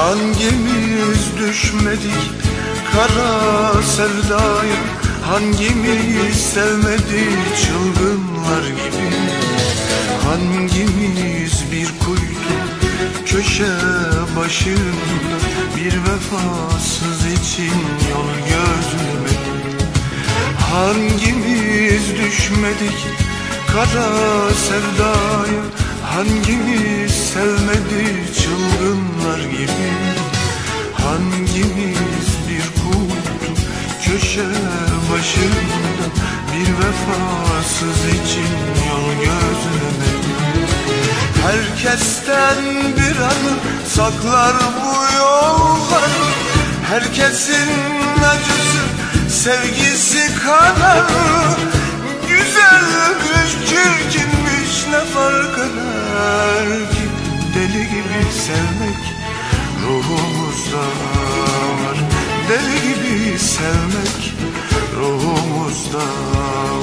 Hangimiz düşmedik kara sevdaya? Hangimiz sevmedik çılgınlar gibi? Hangimiz bir kuytu köşe başında Bir vefasız için yol gözlemedik Hangimiz düşmedik kara sevdaya? Hangimiz vefasız için yol gözlemedi Herkesten bir anı saklar bu yollar Herkesin acısı sevgisi kadar Güzelmiş çirkinmiş ne fark eder ki? Deli gibi sevmek ruhumuzda var. Deli gibi sevmek ruhumuzda var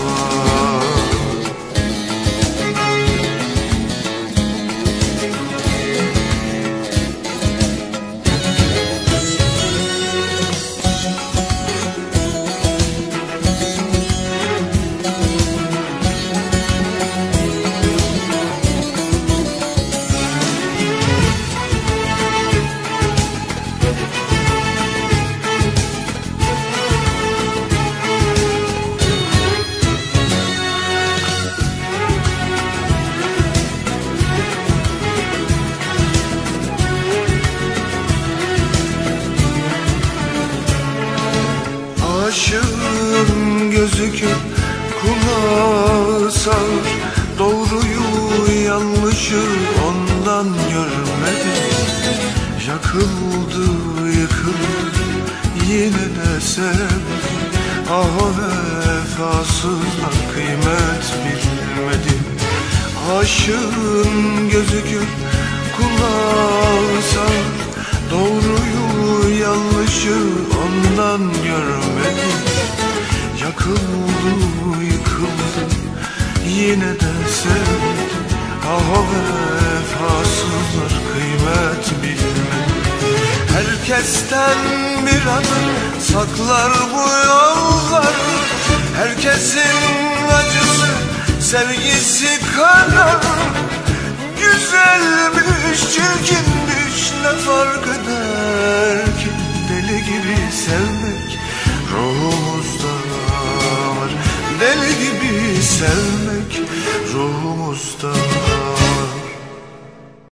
Aşığın gözü kör kulağı sağır. Doğruyu yanlışı ondan görmedi Yakıldı yıkıldı yine de sevdi Ah o vefasızlar kıymet bilmedi Aşığın gözü kör kulağı sağır yine de sevdi Ah o vefasızlar kıymet bilmedi. Herkesten bir adım saklar bu yollar Herkesin acısı sevgisi kadar Güzelmiş çirkinmiş ne fark eder ki? Deli gibi sevmek ruhumuzda var. Deli gibi sevmek ruhumuzda.